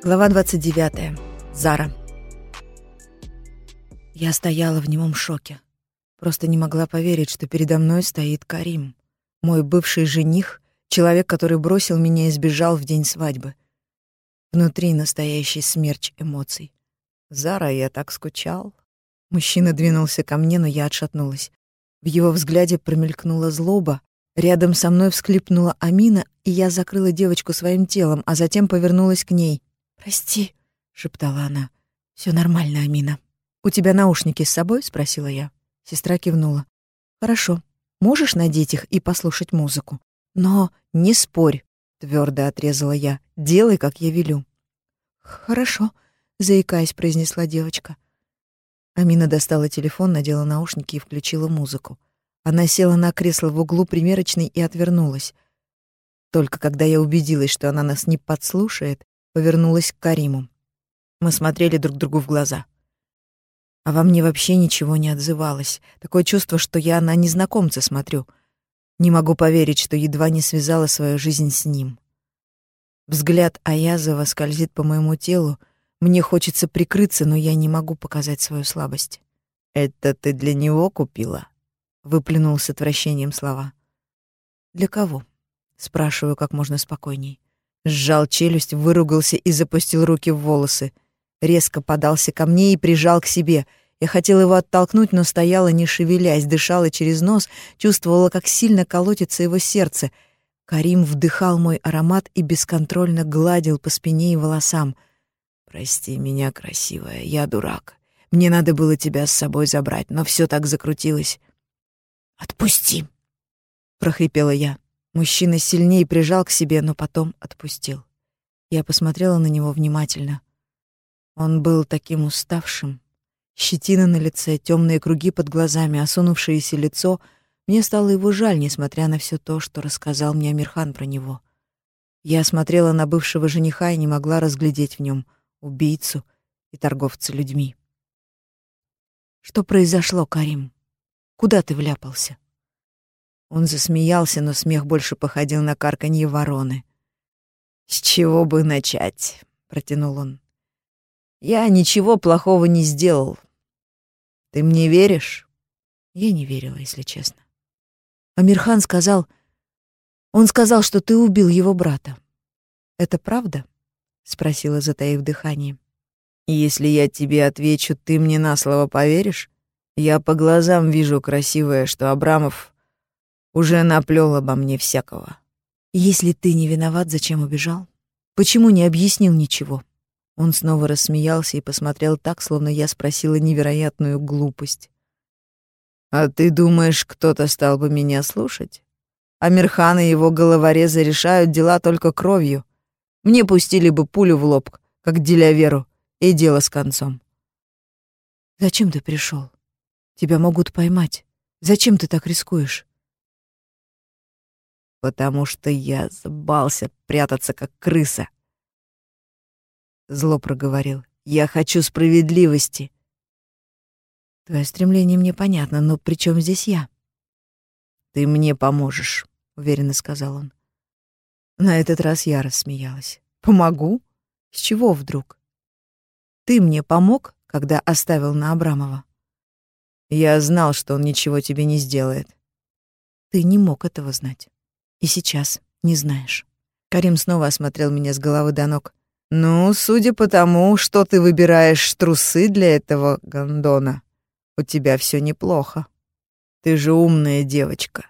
Глава 29. Зара. Я стояла в немом шоке. Просто не могла поверить, что передо мной стоит Карим. Мой бывший жених, человек, который бросил меня и сбежал в день свадьбы. Внутри настоящий смерч эмоций. «Зара, я так скучал». Мужчина двинулся ко мне, но я отшатнулась. В его взгляде промелькнула злоба. Рядом со мной всклипнула Амина, и я закрыла девочку своим телом, а затем повернулась к ней. «Прости», — шептала она. Все нормально, Амина». «У тебя наушники с собой?» — спросила я. Сестра кивнула. «Хорошо. Можешь надеть их и послушать музыку. Но не спорь», — твердо отрезала я. «Делай, как я велю». «Хорошо», — заикаясь, произнесла девочка. Амина достала телефон, надела наушники и включила музыку. Она села на кресло в углу примерочной и отвернулась. Только когда я убедилась, что она нас не подслушает, повернулась к Кариму. Мы смотрели друг другу в глаза. А во мне вообще ничего не отзывалось. Такое чувство, что я на незнакомца смотрю. Не могу поверить, что едва не связала свою жизнь с ним. Взгляд Аязова скользит по моему телу. Мне хочется прикрыться, но я не могу показать свою слабость. «Это ты для него купила?» — выплюнул с отвращением слова. «Для кого?» — спрашиваю как можно спокойней. Сжал челюсть, выругался и запустил руки в волосы. Резко подался ко мне и прижал к себе. Я хотела его оттолкнуть, но стояла, не шевелясь, дышала через нос, чувствовала, как сильно колотится его сердце. Карим вдыхал мой аромат и бесконтрольно гладил по спине и волосам. «Прости меня, красивая, я дурак. Мне надо было тебя с собой забрать, но все так закрутилось». «Отпусти!» — прохрипела я. Мужчина сильнее прижал к себе, но потом отпустил. Я посмотрела на него внимательно. Он был таким уставшим. Щетина на лице, темные круги под глазами, осунувшееся лицо. Мне стало его жаль, несмотря на все то, что рассказал мне Амирхан про него. Я смотрела на бывшего жениха и не могла разглядеть в нем убийцу и торговца людьми. «Что произошло, Карим? Куда ты вляпался?» Он засмеялся, но смех больше походил на карканье вороны. «С чего бы начать?» — протянул он. «Я ничего плохого не сделал. Ты мне веришь?» Я не верила, если честно. Амирхан сказал... Он сказал, что ты убил его брата. «Это правда?» — спросила, затаив дыхание. «Если я тебе отвечу, ты мне на слово поверишь? Я по глазам вижу красивое, что Абрамов уже наплел обо мне всякого. Если ты не виноват, зачем убежал? Почему не объяснил ничего? Он снова рассмеялся и посмотрел так, словно я спросила невероятную глупость. «А ты думаешь, кто-то стал бы меня слушать? Амирхан и его головорезы решают дела только кровью. Мне пустили бы пулю в лоб, как Деляверу, и дело с концом». «Зачем ты пришел? Тебя могут поймать. Зачем ты так рискуешь?» Потому что я забался прятаться, как крыса. Зло проговорил. Я хочу справедливости. Твое стремление мне понятно, но при чем здесь я? Ты мне поможешь, уверенно сказал он. На этот раз я рассмеялась. Помогу? С чего вдруг? Ты мне помог, когда оставил на Абрамова? Я знал, что он ничего тебе не сделает. Ты не мог этого знать. И сейчас не знаешь. Карим снова осмотрел меня с головы до ног. «Ну, судя по тому, что ты выбираешь трусы для этого гондона, у тебя все неплохо. Ты же умная девочка.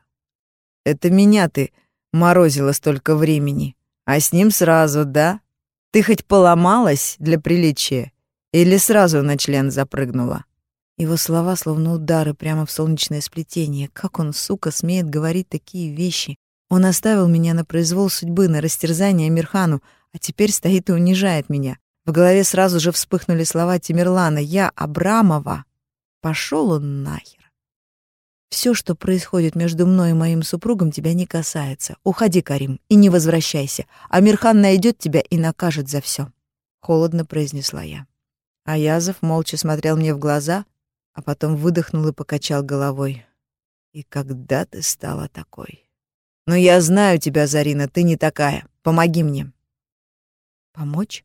Это меня ты морозила столько времени, а с ним сразу, да? Ты хоть поломалась для приличия или сразу на член запрыгнула?» Его слова словно удары прямо в солнечное сплетение. Как он, сука, смеет говорить такие вещи? Он оставил меня на произвол судьбы, на растерзание Мирхану, а теперь стоит и унижает меня. В голове сразу же вспыхнули слова Тимирлана «Я Абрамова». Пошел он нахер. Все, что происходит между мной и моим супругом, тебя не касается. Уходи, Карим, и не возвращайся. Амирхан найдет тебя и накажет за все. Холодно произнесла я. Аязов молча смотрел мне в глаза, а потом выдохнул и покачал головой. «И когда ты стала такой?» Но я знаю тебя, Зарина, ты не такая. Помоги мне. Помочь?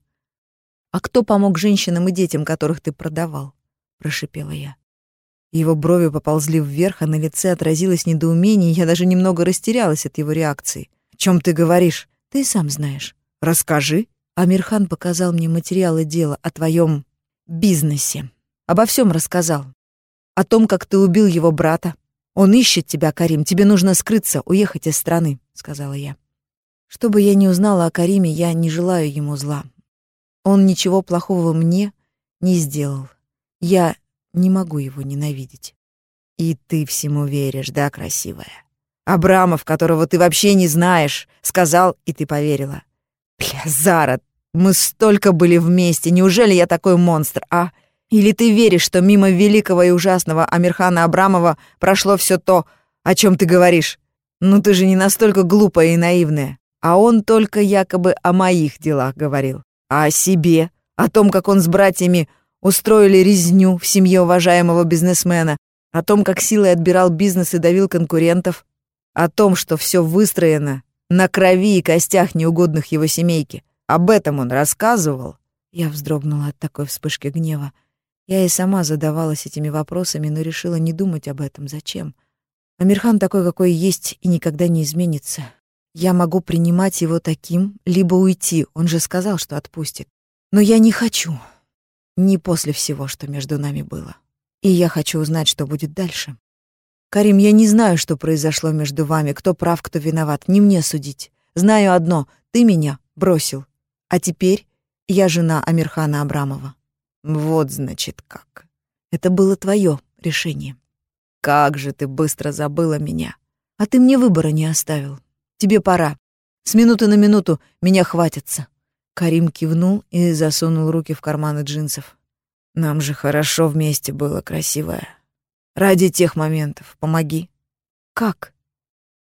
«А кто помог женщинам и детям, которых ты продавал?» — прошипела я. Его брови поползли вверх, а на лице отразилось недоумение, я даже немного растерялась от его реакции. «О чем ты говоришь? Ты сам знаешь. Расскажи». Амирхан показал мне материалы дела о твоем бизнесе. Обо всем рассказал. О том, как ты убил его брата. Он ищет тебя, Карим. Тебе нужно скрыться, уехать из страны, сказала я. Что бы я ни узнала о Кариме, я не желаю ему зла. Он ничего плохого мне не сделал. Я не могу его ненавидеть. И ты всему веришь, да, красивая? Абрамов, которого ты вообще не знаешь, сказал, и ты поверила. Бля, Зара, мы столько были вместе, неужели я такой монстр, а? Или ты веришь, что мимо великого и ужасного Амирхана Абрамова прошло все то, о чем ты говоришь? Ну ты же не настолько глупая и наивная. А он только якобы о моих делах говорил. А о себе, о том, как он с братьями устроили резню в семье уважаемого бизнесмена, о том, как силой отбирал бизнес и давил конкурентов, о том, что все выстроено на крови и костях неугодных его семейки. Об этом он рассказывал. Я вздрогнула от такой вспышки гнева. Я и сама задавалась этими вопросами, но решила не думать об этом. Зачем? Амирхан такой, какой есть, и никогда не изменится. Я могу принимать его таким, либо уйти. Он же сказал, что отпустит. Но я не хочу. Не после всего, что между нами было. И я хочу узнать, что будет дальше. Карим, я не знаю, что произошло между вами, кто прав, кто виноват. Не мне судить. Знаю одно — ты меня бросил. А теперь я жена Амирхана Абрамова. Вот, значит, как. Это было твое решение. Как же ты быстро забыла меня. А ты мне выбора не оставил. Тебе пора. С минуты на минуту меня хватится. Карим кивнул и засунул руки в карманы джинсов. Нам же хорошо вместе было, красивая. Ради тех моментов помоги. Как?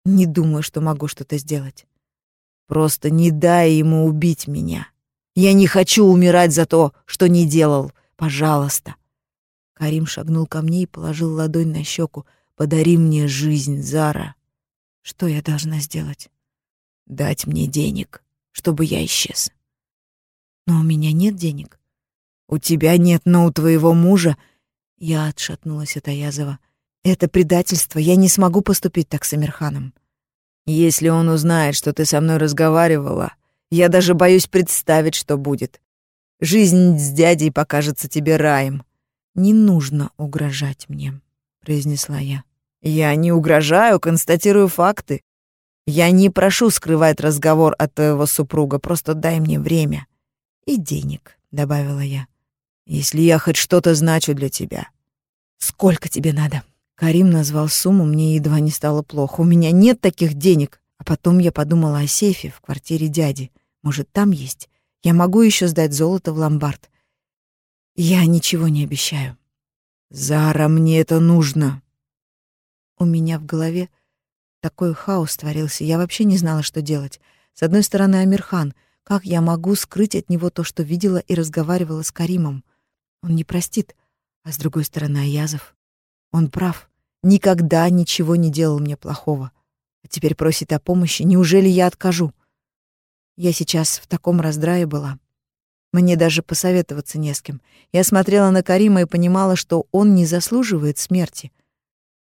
Не думаю, что могу что-то сделать. Просто не дай ему убить меня. Я не хочу умирать за то, что не делал. Пожалуйста. Карим шагнул ко мне и положил ладонь на щеку. Подари мне жизнь, Зара. Что я должна сделать? Дать мне денег, чтобы я исчез. Но у меня нет денег. У тебя нет, но у твоего мужа... Я отшатнулась от Аязова. Это предательство. Я не смогу поступить так с Амирханом. Если он узнает, что ты со мной разговаривала, я даже боюсь представить, что будет. Жизнь с дядей покажется тебе раем. Не нужно угрожать мне, произнесла я. Я не угрожаю, констатирую факты. Я не прошу скрывать разговор от твоего супруга, просто дай мне время и денег, добавила я. Если я хоть что-то значу для тебя. Сколько тебе надо? Карим назвал сумму, мне едва не стало плохо. У меня нет таких денег. А потом я подумала о сейфе в квартире дяди. Может, там есть? Я могу еще сдать золото в ломбард. Я ничего не обещаю. Зара, мне это нужно. У меня в голове такой хаос творился. Я вообще не знала, что делать. С одной стороны, Амирхан. Как я могу скрыть от него то, что видела и разговаривала с Каримом? Он не простит. А с другой стороны, Аязов. Он прав. Никогда ничего не делал мне плохого. А теперь просит о помощи. Неужели я откажу? Я сейчас в таком раздрае была. Мне даже посоветоваться не с кем. Я смотрела на Карима и понимала, что он не заслуживает смерти.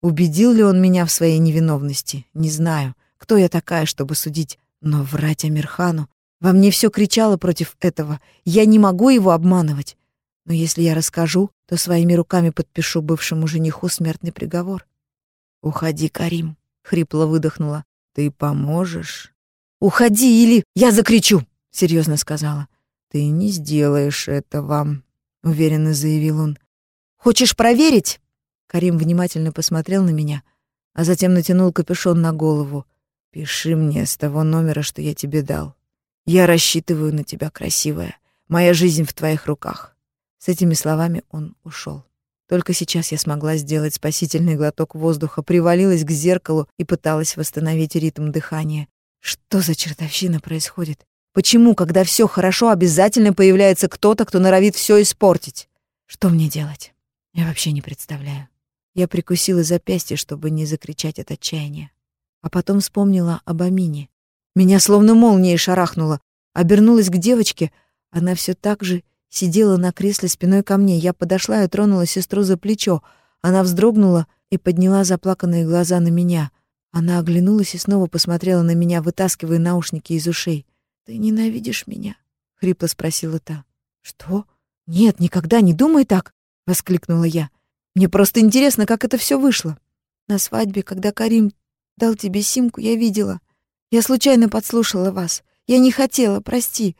Убедил ли он меня в своей невиновности? Не знаю. Кто я такая, чтобы судить? Но врать Амирхану... Во мне все кричало против этого. Я не могу его обманывать. Но если я расскажу, то своими руками подпишу бывшему жениху смертный приговор. «Уходи, Карим», — хрипло выдохнула. «Ты поможешь?» «Уходи, или я закричу!» — серьезно сказала. «Ты не сделаешь этого», — уверенно заявил он. «Хочешь проверить?» Карим внимательно посмотрел на меня, а затем натянул капюшон на голову. «Пиши мне с того номера, что я тебе дал. Я рассчитываю на тебя, красивая. Моя жизнь в твоих руках». С этими словами он ушел. Только сейчас я смогла сделать спасительный глоток воздуха, привалилась к зеркалу и пыталась восстановить ритм дыхания. Что за чертовщина происходит? Почему, когда все хорошо, обязательно появляется кто-то, кто норовит все испортить? Что мне делать? Я вообще не представляю. Я прикусила запястье, чтобы не закричать от отчаяния. А потом вспомнила об Амине. Меня словно молнией шарахнуло. Обернулась к девочке, она все так же сидела на кресле спиной ко мне. Я подошла и тронула сестру за плечо. Она вздрогнула и подняла заплаканные глаза на меня. Она оглянулась и снова посмотрела на меня, вытаскивая наушники из ушей. «Ты ненавидишь меня?» — хрипло спросила та. «Что? Нет, никогда не думай так!» — воскликнула я. «Мне просто интересно, как это все вышло. На свадьбе, когда Карим дал тебе симку, я видела. Я случайно подслушала вас. Я не хотела, прости.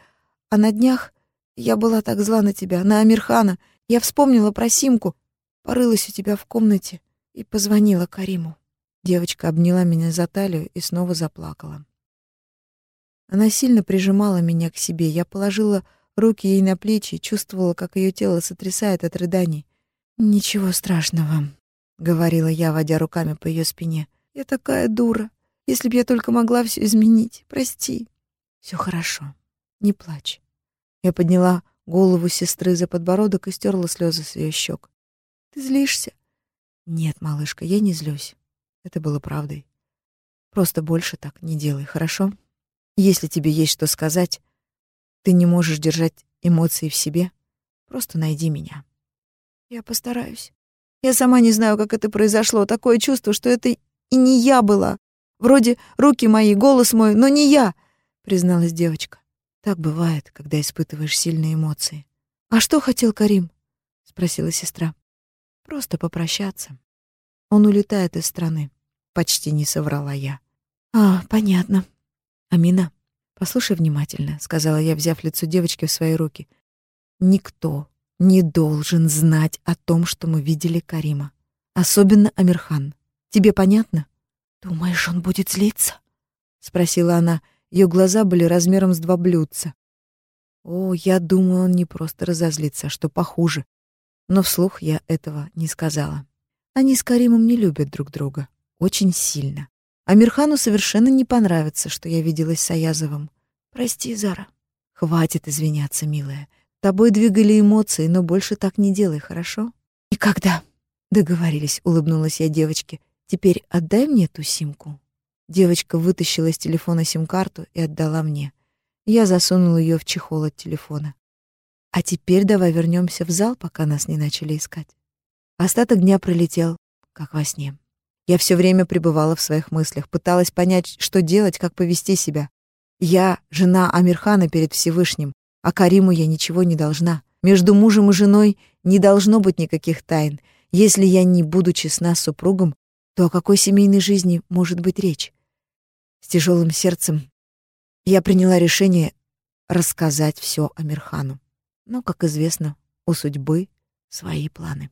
А на днях я была так зла на тебя, на Амирхана. Я вспомнила про симку, порылась у тебя в комнате и позвонила Кариму. Девочка обняла меня за талию и снова заплакала. Она сильно прижимала меня к себе. Я положила руки ей на плечи и чувствовала, как ее тело сотрясает от рыданий. «Ничего страшного», — говорила я, водя руками по ее спине. «Я такая дура. Если б я только могла все изменить. Прости». Все хорошо. Не плачь». Я подняла голову сестры за подбородок и стерла слезы с ее щек. «Ты злишься?» «Нет, малышка, я не злюсь. Это было правдой. Просто больше так не делай, хорошо? Если тебе есть что сказать, ты не можешь держать эмоции в себе, просто найди меня. Я постараюсь. Я сама не знаю, как это произошло. Такое чувство, что это и не я была. Вроде руки мои, голос мой, но не я, призналась девочка. Так бывает, когда испытываешь сильные эмоции. А что хотел Карим? спросила сестра. Просто попрощаться. Он улетает из страны. Почти не соврала я. А, понятно. Амина, послушай внимательно, сказала я, взяв лицо девочки в свои руки. Никто не должен знать о том, что мы видели Карима. Особенно Амирхан. Тебе понятно? Думаешь, он будет злиться? спросила она. Ее глаза были размером с два блюдца. О, я думаю, он не просто разозлится, а что похуже. Но вслух я этого не сказала. Они с Каримом не любят друг друга. Очень сильно. Амирхану совершенно не понравится, что я виделась с Аязовым. Прости, Зара. Хватит извиняться, милая. Тобой двигали эмоции, но больше так не делай, хорошо? Никогда. Договорились, улыбнулась я девочке. Теперь отдай мне ту симку. Девочка вытащила из телефона сим-карту и отдала мне. Я засунула ее в чехол от телефона. А теперь давай вернемся в зал, пока нас не начали искать. Остаток дня пролетел, как во сне. Я все время пребывала в своих мыслях, пыталась понять, что делать, как повести себя. Я — жена Амирхана перед Всевышним, а Кариму я ничего не должна. Между мужем и женой не должно быть никаких тайн. Если я не буду честна с супругом, то о какой семейной жизни может быть речь? С тяжелым сердцем я приняла решение рассказать все Амирхану. Но, как известно, у судьбы свои планы.